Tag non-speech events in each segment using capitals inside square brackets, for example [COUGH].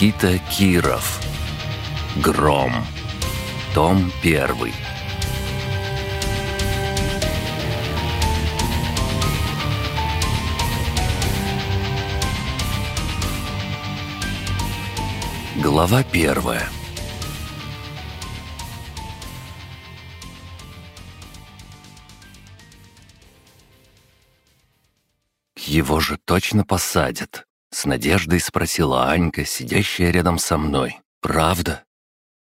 Никита Киров. Гром. Том первый. Глава первая. Его же точно посадят. С надеждой спросила Анька, сидящая рядом со мной. «Правда?»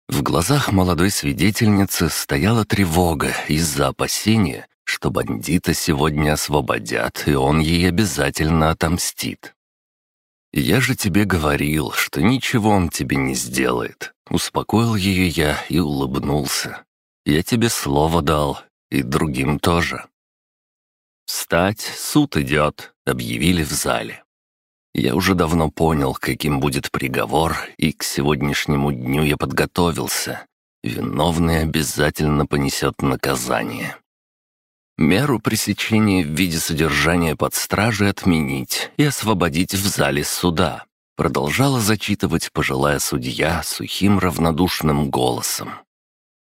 В глазах молодой свидетельницы стояла тревога из-за опасения, что бандита сегодня освободят, и он ей обязательно отомстит. «Я же тебе говорил, что ничего он тебе не сделает», — успокоил ее я и улыбнулся. «Я тебе слово дал, и другим тоже». «Встать, суд идет», — объявили в зале. Я уже давно понял, каким будет приговор, и к сегодняшнему дню я подготовился. Виновный обязательно понесет наказание. Меру пресечения в виде содержания под стражей отменить и освободить в зале суда. Продолжала зачитывать пожилая судья сухим равнодушным голосом.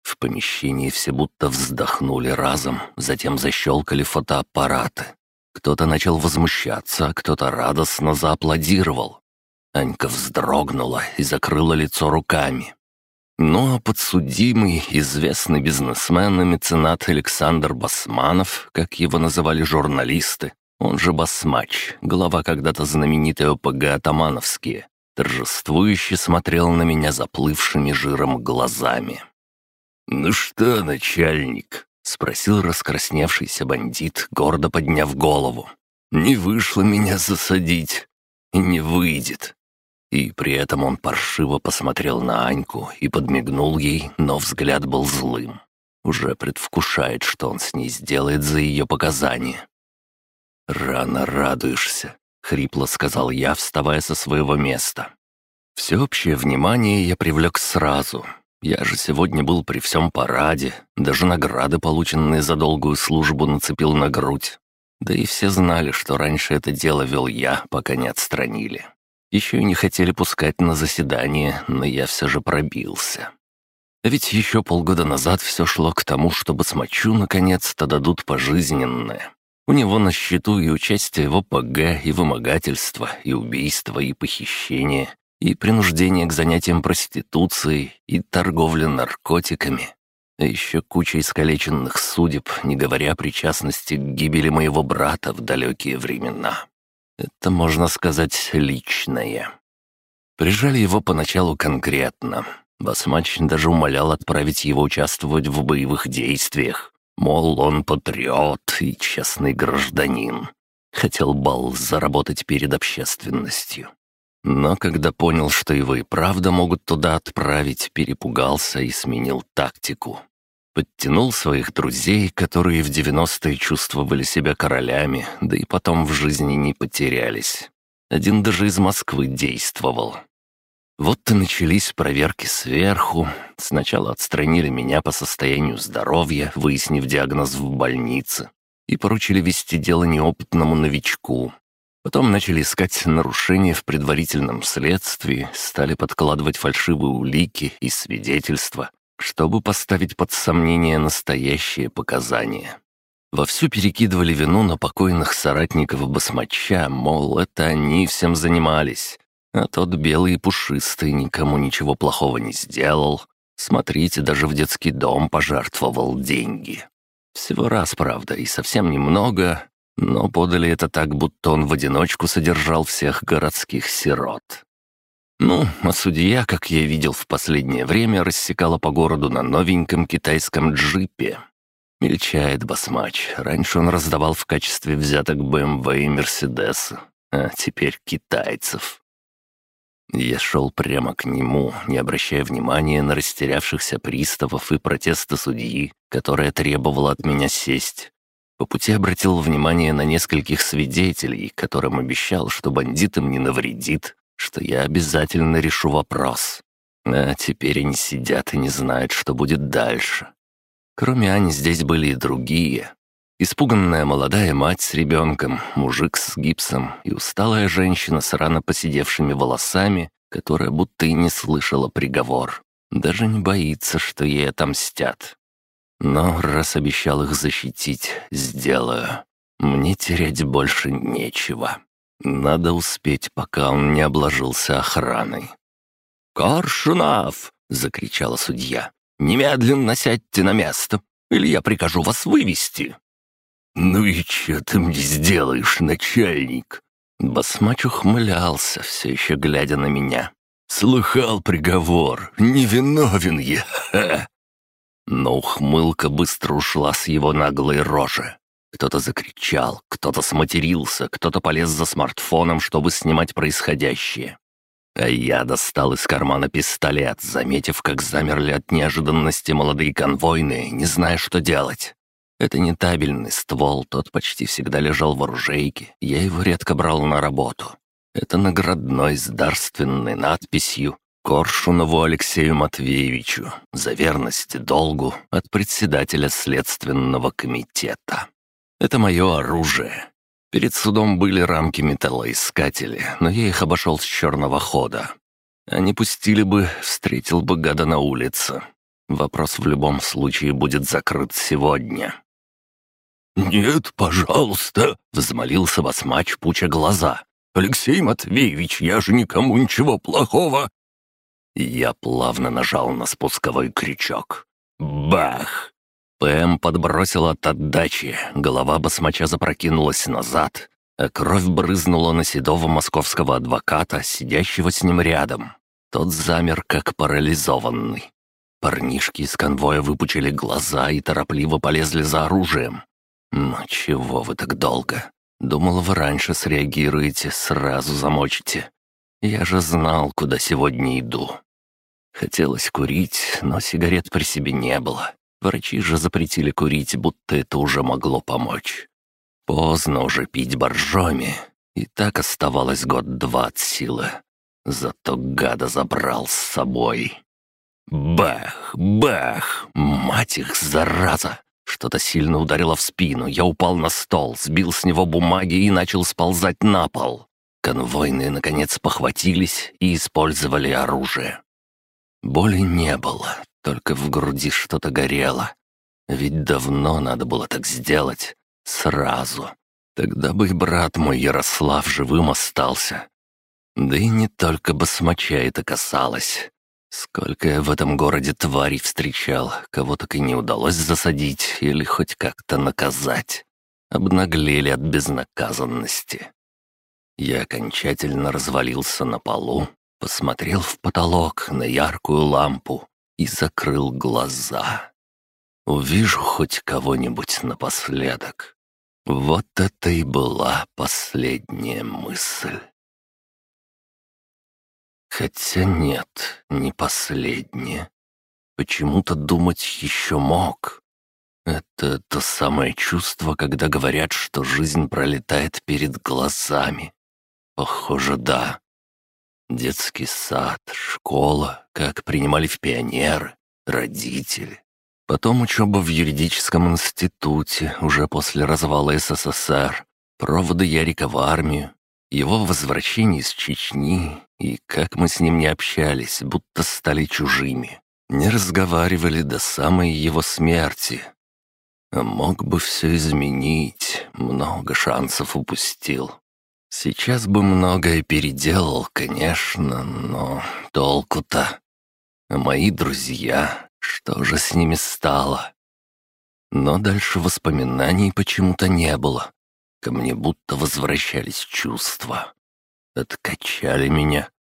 В помещении все будто вздохнули разом, затем защелкали фотоаппараты. Кто-то начал возмущаться, кто-то радостно зааплодировал. Анька вздрогнула и закрыла лицо руками. Ну а подсудимый, известный бизнесмен и меценат Александр Басманов, как его называли журналисты, он же Басмач, глава когда-то знаменитой ОПГ «Атамановские», торжествующе смотрел на меня заплывшими жиром глазами. «Ну что, начальник, — спросил раскрасневшийся бандит, гордо подняв голову. «Не вышло меня засадить. И не выйдет». И при этом он паршиво посмотрел на Аньку и подмигнул ей, но взгляд был злым. Уже предвкушает, что он с ней сделает за ее показания. «Рано радуешься», — хрипло сказал я, вставая со своего места. Всеобщее внимание я привлек сразу, я же сегодня был при всем параде, даже награды, полученные за долгую службу, нацепил на грудь. Да и все знали, что раньше это дело вел я, пока не отстранили. Еще и не хотели пускать на заседание, но я все же пробился. А ведь еще полгода назад все шло к тому, чтобы смочу наконец-то дадут пожизненное. У него на счету и участие в ОПГ, и вымогательство, и убийство, и похищение, и принуждение к занятиям проституцией, и торговля наркотиками. А еще куча искалеченных судеб, не говоря о причастности к гибели моего брата в далекие времена. Это, можно сказать, личное. Прижали его поначалу конкретно. Басмач даже умолял отправить его участвовать в боевых действиях. Мол, он патриот и честный гражданин. Хотел бал заработать перед общественностью. Но когда понял, что его и правда могут туда отправить, перепугался и сменил тактику. Подтянул своих друзей, которые в 90-е чувствовали себя королями, да и потом в жизни не потерялись. Один даже из Москвы действовал. Вот и начались проверки сверху. Сначала отстранили меня по состоянию здоровья, выяснив диагноз в больнице, и поручили вести дело неопытному новичку, Потом начали искать нарушения в предварительном следствии, стали подкладывать фальшивые улики и свидетельства, чтобы поставить под сомнение настоящие показания. Вовсю перекидывали вину на покойных соратников басмача, мол, это они всем занимались, а тот белый и пушистый никому ничего плохого не сделал. Смотрите, даже в детский дом пожертвовал деньги. Всего раз, правда, и совсем немного, но подали это так, будто он в одиночку содержал всех городских сирот. Ну, а судья, как я видел в последнее время, рассекала по городу на новеньком китайском джипе. Мельчает басмач. Раньше он раздавал в качестве взяток БМВ и Мерседес, а теперь китайцев. Я шел прямо к нему, не обращая внимания на растерявшихся приставов и протесты судьи, которая требовала от меня сесть. По пути обратил внимание на нескольких свидетелей, которым обещал, что бандитам не навредит, что я обязательно решу вопрос. А теперь они сидят и не знают, что будет дальше. Кроме Ани здесь были и другие. Испуганная молодая мать с ребенком, мужик с гипсом и усталая женщина с рано посидевшими волосами, которая будто и не слышала приговор. Даже не боится, что ей отомстят. Но раз обещал их защитить, сделаю. Мне терять больше нечего. Надо успеть, пока он не обложился охраной. «Коршунов!» — закричала судья. «Немедленно сядьте на место, или я прикажу вас вывести!» «Ну и что ты мне сделаешь, начальник?» Басмач ухмылялся, все еще глядя на меня. «Слыхал приговор, невиновен я, ха!» Но ухмылка быстро ушла с его наглой рожи. Кто-то закричал, кто-то сматерился, кто-то полез за смартфоном, чтобы снимать происходящее. А я достал из кармана пистолет, заметив, как замерли от неожиданности молодые конвойные, не зная, что делать. Это не табельный ствол, тот почти всегда лежал в оружейке, я его редко брал на работу. Это наградной с дарственной надписью «Коршунову Алексею Матвеевичу за верность долгу от председателя Следственного комитета». Это мое оружие. Перед судом были рамки металлоискатели, но я их обошел с черного хода. Они пустили бы, встретил бы гада на улице. Вопрос в любом случае будет закрыт сегодня. «Нет, пожалуйста!» — взмолился Басмач, пуча глаза. «Алексей Матвеевич, я же никому ничего плохого!» Я плавно нажал на спусковой крючок. Бах! ПМ подбросил от отдачи, голова басмача запрокинулась назад, а кровь брызнула на седого московского адвоката, сидящего с ним рядом. Тот замер, как парализованный. Парнишки из конвоя выпучили глаза и торопливо полезли за оружием. «Ну чего вы так долго? Думал, вы раньше среагируете, сразу замочите. Я же знал, куда сегодня иду». Хотелось курить, но сигарет при себе не было. Врачи же запретили курить, будто это уже могло помочь. Поздно уже пить боржоми, и так оставалось год-два от силы. Зато гада забрал с собой. Бах, бах, мать их, зараза! Что-то сильно ударило в спину, я упал на стол, сбил с него бумаги и начал сползать на пол. Конвойные, наконец, похватились и использовали оружие. Боли не было, только в груди что-то горело. Ведь давно надо было так сделать. Сразу. Тогда бы и брат мой Ярослав живым остался. Да и не только басмача это касалось. Сколько я в этом городе тварей встречал, кого так и не удалось засадить или хоть как-то наказать. Обнаглели от безнаказанности. Я окончательно развалился на полу, посмотрел в потолок на яркую лампу и закрыл глаза. Увижу хоть кого-нибудь напоследок. Вот это и была последняя мысль. Хотя нет, не последнее. Почему-то думать еще мог. Это то самое чувство, когда говорят, что жизнь пролетает перед глазами. Похоже, да. Детский сад, школа, как принимали в пионеры, родители. Потом учеба в юридическом институте, уже после развала СССР, проводы Ярика в армию, его возвращение из Чечни, и как мы с ним не общались, будто стали чужими. Не разговаривали до самой его смерти. Мог бы все изменить, много шансов упустил. Сейчас бы многое переделал, конечно, но толку-то. А мои друзья, что же с ними стало? Но дальше воспоминаний почему-то не было. Ко мне будто возвращались чувства. Откачали меня.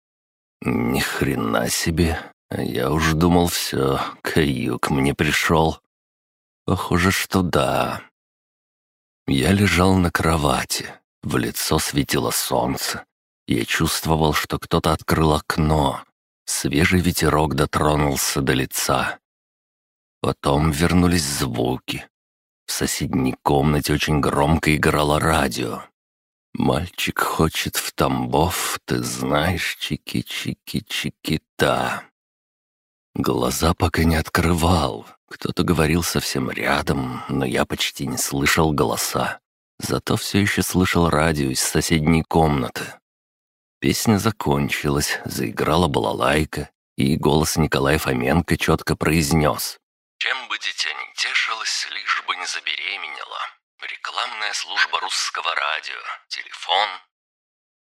Ни хрена себе. Я уж думал, все, каюк мне пришел. Похоже, что да. Я лежал на кровати. В лицо светило солнце. Я чувствовал, что кто-то открыл окно. Свежий ветерок дотронулся до лица. Потом вернулись звуки. В соседней комнате очень громко играло радио. «Мальчик хочет в Тамбов, ты знаешь, чики-чики-чики-та». Глаза пока не открывал. Кто-то говорил совсем рядом, но я почти не слышал голоса. Зато все еще слышал радио из соседней комнаты. Песня закончилась, заиграла балалайка, и голос Николая Фоменко четко произнес. «Чем бы дитя не тешилось, лишь бы не забеременела. Рекламная служба русского радио. Телефон».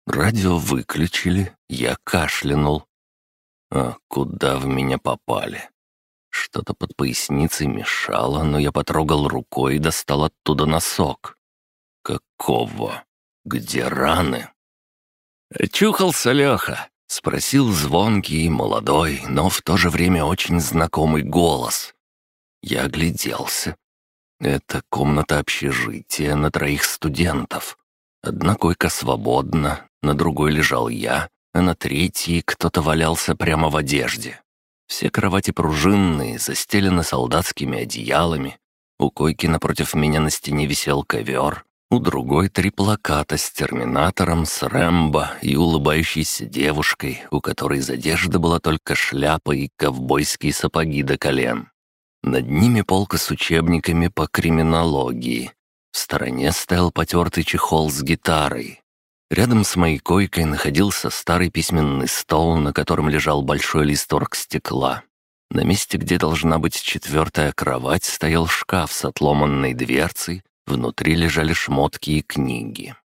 Радио выключили, я кашлянул. А куда в меня попали? Что-то под поясницей мешало, но я потрогал рукой и достал оттуда носок. Какого? Где раны? «Чухался Леха?» — спросил звонкий, молодой, но в то же время очень знакомый голос. Я огляделся. Это комната общежития на троих студентов. Одна койка свободна, на другой лежал я, а на третьей кто-то валялся прямо в одежде. Все кровати пружинные, застелены солдатскими одеялами. У койки напротив меня на стене висел ковер, у другой три плаката с Терминатором, с Рэмбо и улыбающейся девушкой, у которой из одежды была только шляпа и ковбойские сапоги до колен. Над ними полка с учебниками по криминологии. В стороне стоял потертый чехол с гитарой. Рядом с моей койкой находился старый письменный стол, на котором лежал большой лист оргстекла. На месте, где должна быть четвертая кровать, стоял шкаф с отломанной дверцей, внутри лежали шмотки и книги.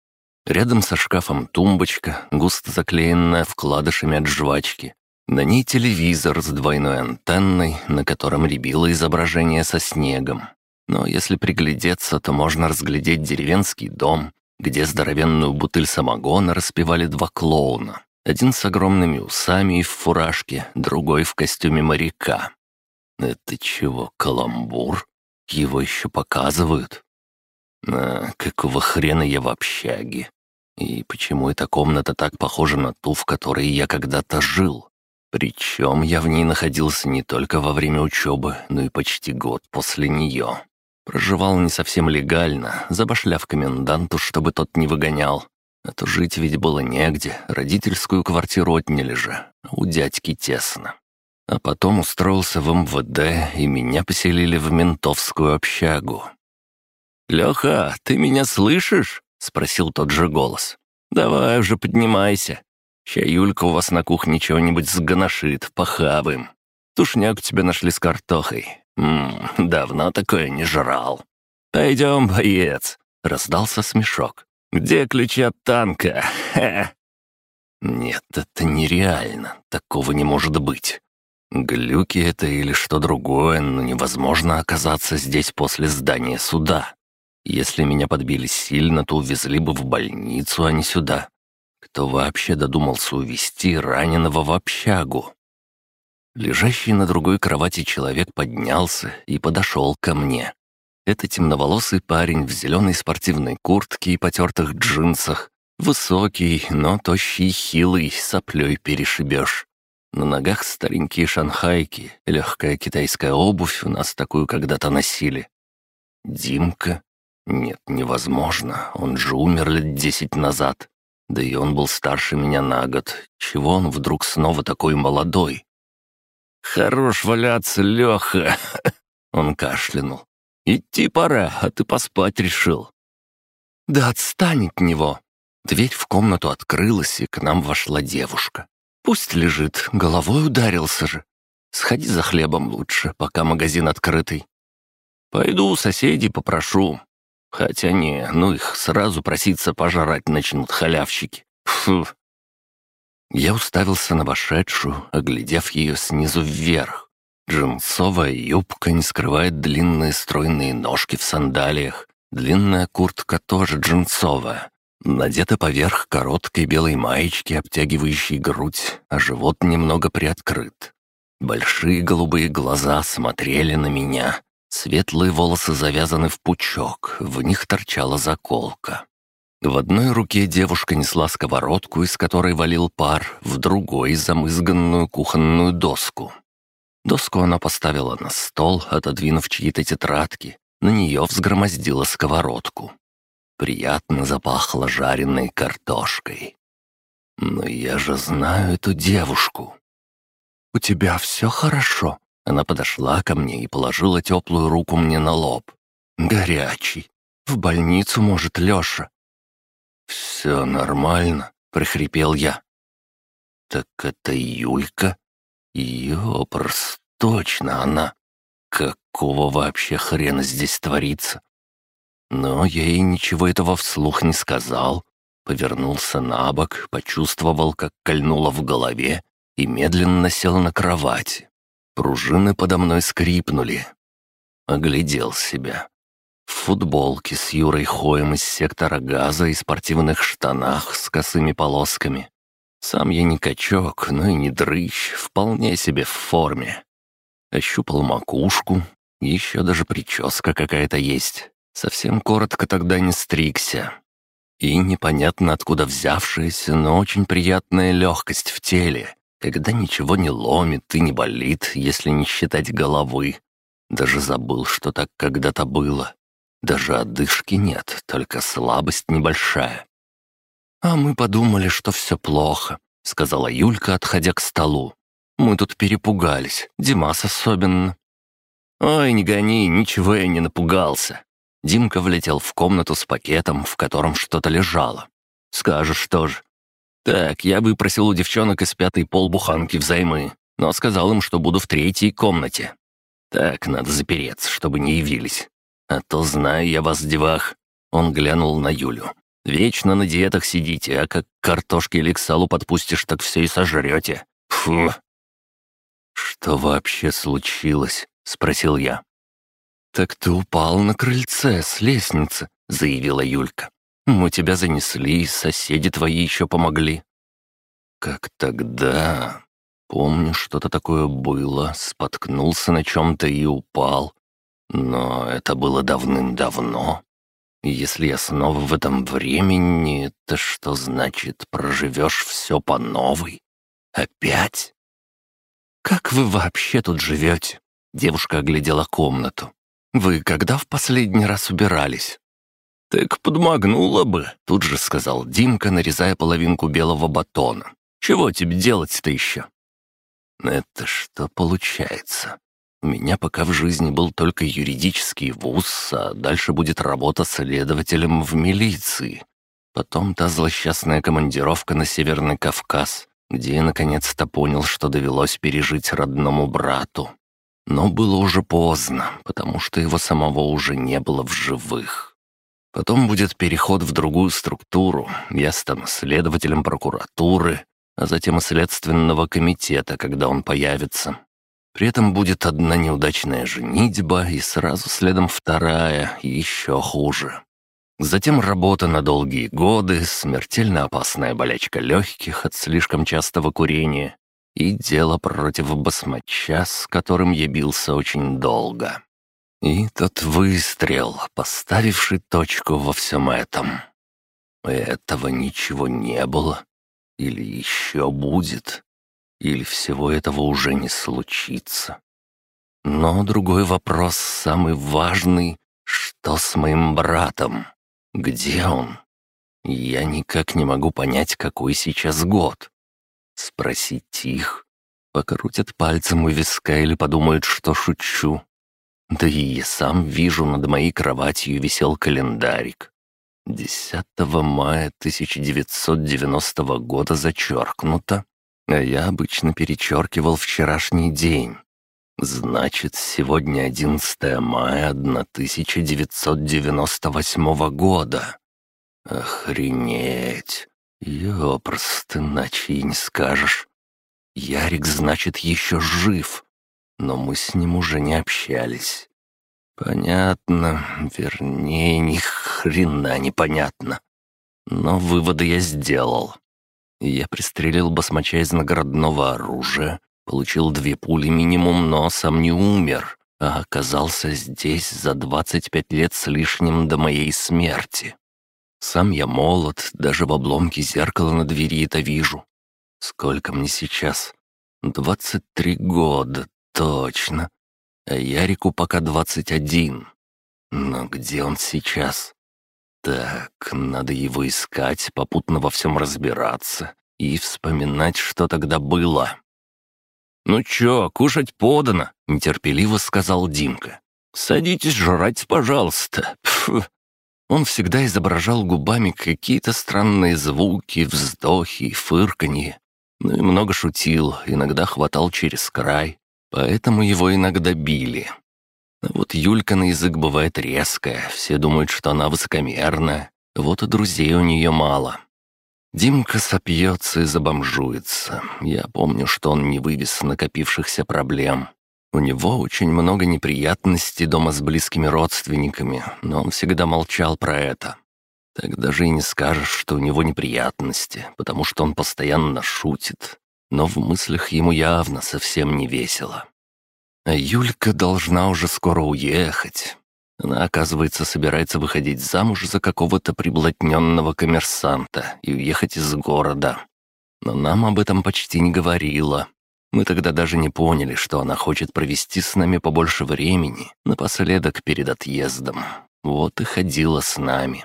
Рядом со шкафом тумбочка, густо заклеенная вкладышами от жвачки. На ней телевизор с двойной антенной, на котором рябило изображение со снегом. Но если приглядеться, то можно разглядеть деревенский дом, где здоровенную бутыль самогона распивали два клоуна. Один с огромными усами и в фуражке, другой в костюме моряка. Это чего, каламбур? Его еще показывают? А, какого хрена я в общаге? И почему эта комната так похожа на ту, в которой я когда-то жил? Причем я в ней находился не только во время учебы, но и почти год после нее. Проживал не совсем легально, забашляв коменданту, чтобы тот не выгонял. А то жить ведь было негде, родительскую квартиру отняли же, а у дядьки тесно. А потом устроился в МВД, и меня поселили в ментовскую общагу. «Леха, ты меня слышишь?» — спросил тот же голос. «Давай уже поднимайся. Ща Юлька у вас на кухне чего-нибудь сгоношит, похаваем. Тушняк тебя нашли с картохой. Ммм, давно такое не жрал. «Пойдем, боец!» — раздался смешок. «Где ключи от танка? Хе!» «Нет, это нереально. Такого не может быть. Глюки это или что другое, но невозможно оказаться здесь после здания суда. Если меня подбили сильно, то увезли бы в больницу, а не сюда. Кто вообще додумался увезти раненого в общагу? Лежащий на другой кровати человек поднялся и подошел ко мне. Это темноволосый парень в зеленой спортивной куртке и потертых джинсах. Высокий, но тощий хилый, соплей перешибешь. На ногах старенькие шанхайки, легкая китайская обувь, у нас такую когда-то носили. Димка? Нет, невозможно, он же умер лет десять назад. Да и он был старше меня на год. Чего он вдруг снова такой молодой? «Хорош валяться, Леха!» [LAUGHS] Он кашлянул. «Идти пора, а ты поспать решил». «Да отстань от него!» Дверь в комнату открылась, и к нам вошла девушка. «Пусть лежит, головой ударился же. Сходи за хлебом лучше, пока магазин открытый». «Пойду у соседей попрошу. Хотя не, ну их сразу проситься пожрать начнут халявщики. Фу, я уставился на вошедшую, оглядев ее снизу вверх. Джинсовая юбка не скрывает длинные стройные ножки в сандалиях. Длинная куртка тоже джинсовая. Надета поверх короткой белой маечки, обтягивающей грудь, а живот немного приоткрыт. Большие голубые глаза смотрели на меня. Светлые волосы завязаны в пучок, в них торчала заколка. В одной руке девушка несла сковородку, из которой валил пар, в другой — замызганную кухонную доску. Доску она поставила на стол, отодвинув чьи-то тетрадки. На нее взгромоздила сковородку. Приятно запахло жареной картошкой. «Но я же знаю эту девушку». «У тебя все хорошо?» Она подошла ко мне и положила теплую руку мне на лоб. «Горячий. В больницу, может, Леша. «Все нормально», — прохрипел я. Так это Юлька? Ёпрс, точно она. Какого вообще хрена здесь творится? Но я ей ничего этого вслух не сказал. Повернулся на бок, почувствовал, как кольнуло в голове, и медленно сел на кровать. Пружины подо мной скрипнули. Оглядел себя. В футболке с Юрой Хоем из сектора газа и спортивных штанах с косыми полосками. Сам я не качок, но и не дрыщ, вполне себе в форме. Ощупал макушку, еще даже прическа какая-то есть. Совсем коротко тогда не стригся. И непонятно откуда взявшаяся, но очень приятная легкость в теле, когда ничего не ломит и не болит, если не считать головы. Даже забыл, что так когда-то было. Даже одышки нет, только слабость небольшая. «А мы подумали, что все плохо», — сказала Юлька, отходя к столу. «Мы тут перепугались, Димас особенно». «Ой, не гони, ничего я не напугался». Димка влетел в комнату с пакетом, в котором что-то лежало. «Скажешь тоже». «Так, я выпросил у девчонок из пятой полбуханки взаймы, но сказал им, что буду в третьей комнате. Так, надо запереться, чтобы не явились. А то знаю я вас, девах». Он глянул на Юлю. «Вечно на диетах сидите, а как картошки или к салу подпустишь, так все и сожрете. Фу!» «Что вообще случилось?» — спросил я. «Так ты упал на крыльце с лестницы», — заявила Юлька. «Мы тебя занесли, соседи твои еще помогли». «Как тогда?» Помню, что-то такое было, споткнулся на чем-то и упал. Но это было давным-давно. Если я снова в этом времени, то что значит проживешь все по новой? Опять? «Как вы вообще тут живете?» Девушка оглядела комнату. «Вы когда в последний раз убирались?» «Так подмагнула бы», — тут же сказал Димка, нарезая половинку белого батона. «Чего тебе делать-то еще?» «Это что получается? У меня пока в жизни был только юридический вуз, а дальше будет работа следователем в милиции. Потом та злосчастная командировка на Северный Кавказ, где я наконец-то понял, что довелось пережить родному брату. Но было уже поздно, потому что его самого уже не было в живых. Потом будет переход в другую структуру, я стану следователем прокуратуры, а затем и следственного комитета, когда он появится. При этом будет одна неудачная женитьба и сразу следом вторая, еще хуже. Затем работа на долгие годы, смертельно опасная болячка легких от слишком частого курения и дело против басмача, с которым я бился очень долго. И тот выстрел, поставивший точку во всем этом. Этого ничего не было. Или еще будет или всего этого уже не случится. Но другой вопрос, самый важный, что с моим братом? Где он? Я никак не могу понять, какой сейчас год. Спросить их, покрутят пальцем у виска или подумают, что шучу. Да и я сам вижу, над моей кроватью висел календарик. 10 мая 1990 года зачеркнуто, а я обычно перечеркивал вчерашний день. Значит, сегодня 11 мая 1998 года. Охренеть. Ёпрост, иначе и не скажешь. Ярик, значит, еще жив, но мы с ним уже не общались. Понятно, вернее, ни хрена непонятно. Но выводы я сделал. Я пристрелил басмача из наградного оружия, получил две пули минимум, но сам не умер, а оказался здесь за 25 лет с лишним до моей смерти. Сам я молод, даже в обломке зеркала на двери это вижу. Сколько мне сейчас? 23 года, точно. А Ярику пока 21. Но где он сейчас? Так, надо его искать, попутно во всем разбираться и вспоминать, что тогда было. «Ну чё, кушать подано», — нетерпеливо сказал Димка. «Садитесь жрать, пожалуйста». Пф. Он всегда изображал губами какие-то странные звуки, вздохи фырканье. Ну и много шутил, иногда хватал через край, поэтому его иногда били. А вот Юлька на язык бывает резкая, все думают, что она высокомерная, вот и друзей у нее мало. Димка сопьется и забомжуется. Я помню, что он не вывез накопившихся проблем. У него очень много неприятностей дома с близкими родственниками, но он всегда молчал про это. Так даже и не скажешь, что у него неприятности, потому что он постоянно шутит. Но в мыслях ему явно совсем не весело. Юлька должна уже скоро уехать. Она, оказывается, собирается выходить замуж за какого-то приблотненного коммерсанта и уехать из города. Но нам об этом почти не говорила. Мы тогда даже не поняли, что она хочет провести с нами побольше времени, напоследок перед отъездом. Вот и ходила с нами.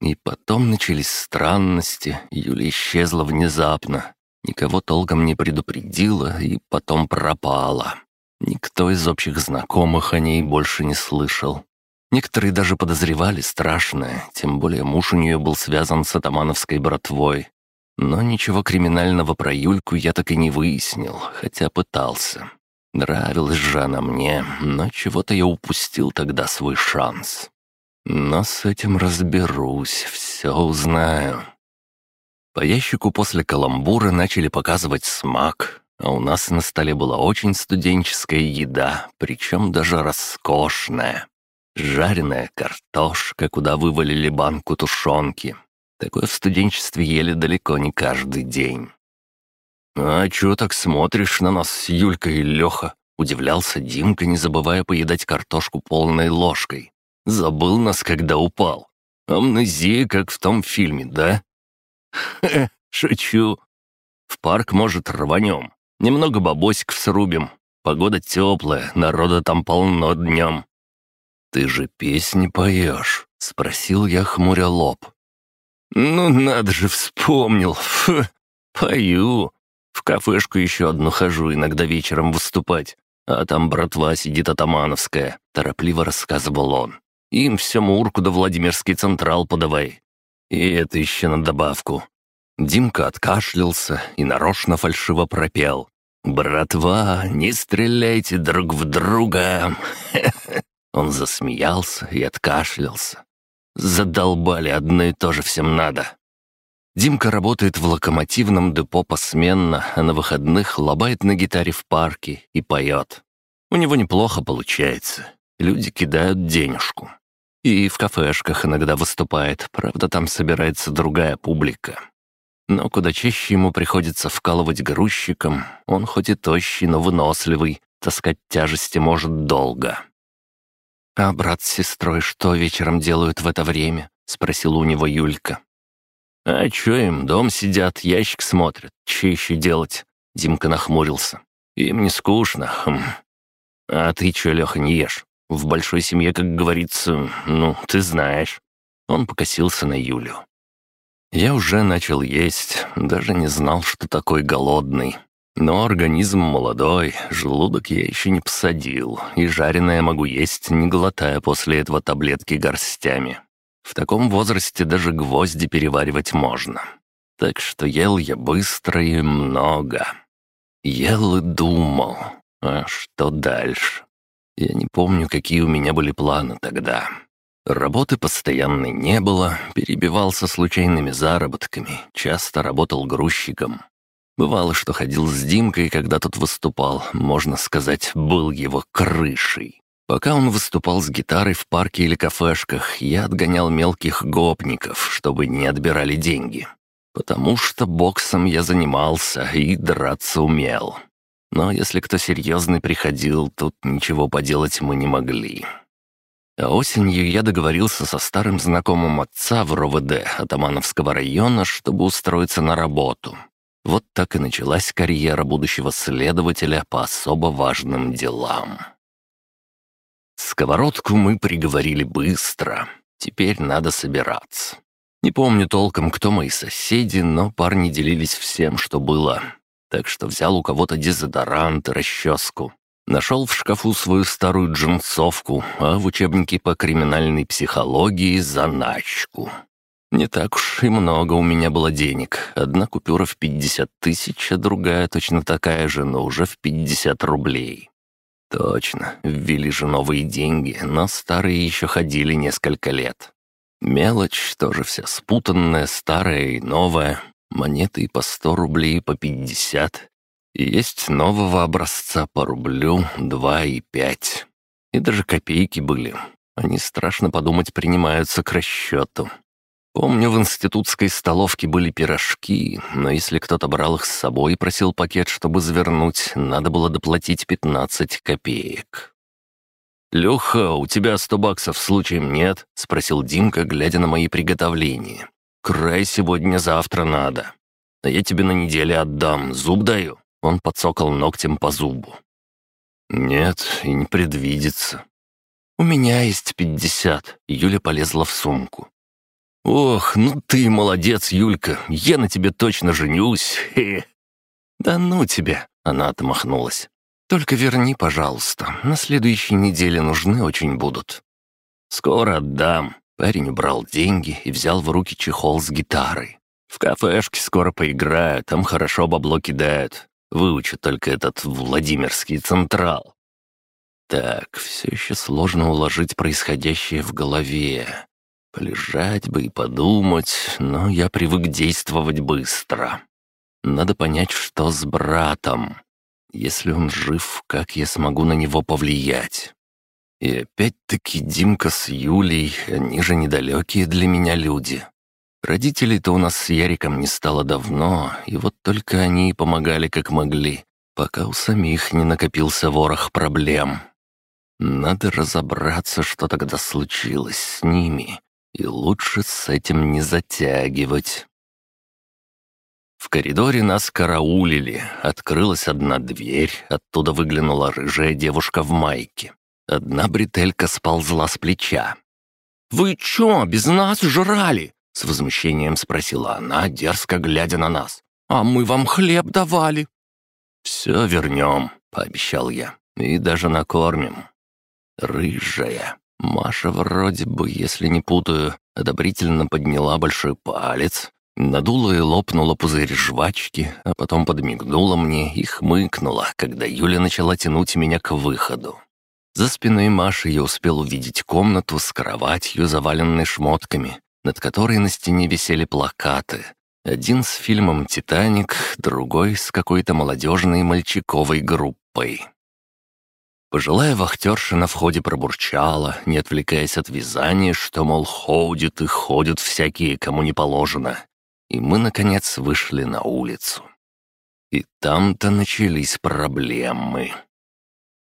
И потом начались странности, Юля исчезла внезапно. Никого толком не предупредила и потом пропала. Никто из общих знакомых о ней больше не слышал. Некоторые даже подозревали страшное, тем более муж у нее был связан с атамановской братвой. Но ничего криминального про Юльку я так и не выяснил, хотя пытался. Нравилась же она мне, но чего-то я упустил тогда свой шанс. Но с этим разберусь, все узнаю. По ящику после каламбура начали показывать смак, а у нас на столе была очень студенческая еда, причем даже роскошная. Жареная картошка, куда вывалили банку тушенки. Такое в студенчестве ели далеко не каждый день. «А чё так смотришь на нас, Юлька и Лёха?» — удивлялся Димка, не забывая поедать картошку полной ложкой. «Забыл нас, когда упал. Амнезия, как в том фильме, да?» «Хе, [LAUGHS] шучу. В парк, может, рванем. Немного бабосиков срубим. Погода теплая, народа там полно днем. «Ты же песни поешь?» — спросил я, хмуря лоб. «Ну, надо же, вспомнил. Фу, пою. В кафешку еще одну хожу, иногда вечером выступать. А там братва сидит атамановская», — торопливо рассказывал он. «Им все Мурку да Владимирский Централ подавай. И это еще на добавку». Димка откашлялся и нарочно фальшиво пропел. «Братва, не стреляйте друг в друга!» [LAUGHS] Он засмеялся и откашлялся. Задолбали, одно и то же всем надо. Димка работает в локомотивном депо посменно, а на выходных лобает на гитаре в парке и поет. У него неплохо получается. Люди кидают денежку. И в кафешках иногда выступает, правда, там собирается другая публика. Но куда чаще ему приходится вкалывать грузчиком, он хоть и тощий, но выносливый, таскать тяжести может долго. «А брат с сестрой что вечером делают в это время?» — спросила у него Юлька. «А чё им, дом сидят, ящик смотрят. Чё еще делать?» Димка нахмурился. «Им не скучно, хм. А ты чё, Лёха, не ешь? В большой семье, как говорится, ну, ты знаешь». Он покосился на Юлю. Я уже начал есть, даже не знал, что такой голодный. Но организм молодой, желудок я еще не посадил, и жареное могу есть, не глотая после этого таблетки горстями. В таком возрасте даже гвозди переваривать можно. Так что ел я быстро и много. Ел и думал, а что дальше? Я не помню, какие у меня были планы тогда. Работы постоянной не было, перебивался случайными заработками, часто работал грузчиком. Бывало, что ходил с Димкой, когда тот выступал, можно сказать, был его крышей. Пока он выступал с гитарой в парке или кафешках, я отгонял мелких гопников, чтобы не отбирали деньги. Потому что боксом я занимался и драться умел. Но если кто серьезный приходил, тут ничего поделать мы не могли. А осенью я договорился со старым знакомым отца в РОВД Атамановского района, чтобы устроиться на работу. Вот так и началась карьера будущего следователя по особо важным делам. Сковородку мы приговорили быстро. Теперь надо собираться. Не помню толком, кто мои соседи, но парни делились всем, что было. Так что взял у кого-то дезодорант и расческу. Нашел в шкафу свою старую джинсовку, а в учебнике по криминальной психологии заначку. Не так уж и много у меня было денег. Одна купюра в 50 тысяч, а другая точно такая же, но уже в 50 рублей. Точно, ввели же новые деньги, но старые еще ходили несколько лет. Мелочь тоже вся спутанная, старая и новая. Монеты по 100 рублей, по 50. И есть нового образца по рублю, два и пять. И даже копейки были. Они, страшно подумать, принимаются к расчету. Помню, в институтской столовке были пирожки, но если кто-то брал их с собой и просил пакет, чтобы завернуть, надо было доплатить 15 копеек. «Леха, у тебя сто баксов случаем нет?» — спросил Димка, глядя на мои приготовления. «Край сегодня-завтра надо. А я тебе на неделе отдам, зуб даю». Он подсокал ногтем по зубу. «Нет, и не предвидится». «У меня есть пятьдесят», — Юля полезла в сумку. «Ох, ну ты молодец, Юлька, я на тебе точно женюсь, хе «Да ну тебя!» — она отмахнулась. «Только верни, пожалуйста, на следующей неделе нужны очень будут». «Скоро отдам». Парень убрал деньги и взял в руки чехол с гитарой. «В кафешке скоро поиграю, там хорошо бабло кидают. Выучу только этот Владимирский Централ». Так, все еще сложно уложить происходящее в голове. Полежать бы и подумать, но я привык действовать быстро. Надо понять, что с братом. Если он жив, как я смогу на него повлиять? И опять-таки Димка с Юлей, они же недалекие для меня люди. Родителей-то у нас с Яриком не стало давно, и вот только они и помогали как могли, пока у самих не накопился ворох проблем. Надо разобраться, что тогда случилось с ними, и лучше с этим не затягивать. В коридоре нас караулили. Открылась одна дверь, оттуда выглянула рыжая девушка в майке. Одна бретелька сползла с плеча. «Вы чё, без нас жрали?» — с возмущением спросила она, дерзко глядя на нас. «А мы вам хлеб давали». «Все вернем», — пообещал я, — «и даже накормим». Рыжая. Маша вроде бы, если не путаю, одобрительно подняла большой палец, надула и лопнула пузырь жвачки, а потом подмигнула мне и хмыкнула, когда Юля начала тянуть меня к выходу. За спиной Маши я успел увидеть комнату с кроватью, заваленной шмотками, над которой на стене висели плакаты. Один с фильмом «Титаник», другой с какой-то молодежной мальчиковой группой. Пожилая вахтерша на входе пробурчала, не отвлекаясь от вязания, что, мол, ходят и ходят всякие, кому не положено. И мы, наконец, вышли на улицу. И там-то начались проблемы.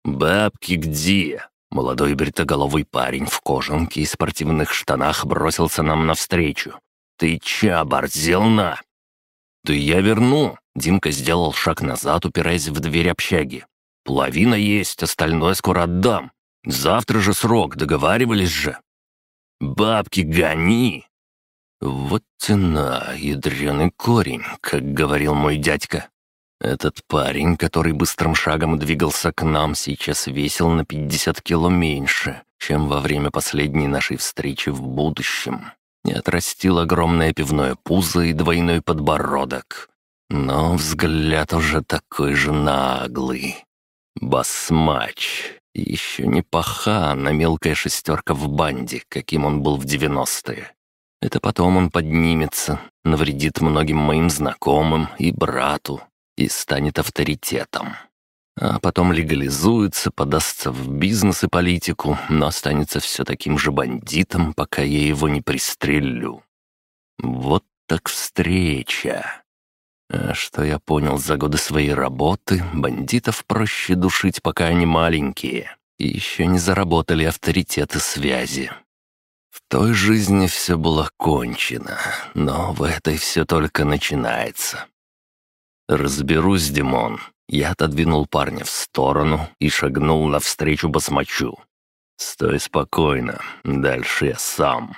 «Бабки где?» Молодой бритоголовый парень в кожанке и спортивных штанах бросился нам навстречу. «Ты че, оборзел на?» «Да я верну!» Димка сделал шаг назад, упираясь в дверь общаги. Половина есть, остальное скоро отдам. Завтра же срок, договаривались же. Бабки гони!» «Вот тена, ядреный корень», как говорил мой дядька. Этот парень, который быстрым шагом двигался к нам, сейчас весил на 50 кило меньше, чем во время последней нашей встречи в будущем. И отрастил огромное пивное пузо и двойной подбородок. Но взгляд уже такой же наглый. Басмач. Еще не пахан, а мелкая шестерка в банде, каким он был в девяностые. Это потом он поднимется, навредит многим моим знакомым и брату и станет авторитетом. А потом легализуется, подастся в бизнес и политику, но останется все таким же бандитом, пока я его не пристрелю. Вот так встреча. А что я понял за годы своей работы, бандитов проще душить, пока они маленькие, и еще не заработали авторитеты связи. В той жизни все было кончено, но в этой все только начинается. «Разберусь, Димон». Я отодвинул парня в сторону и шагнул навстречу басмачу. «Стой спокойно, дальше я сам».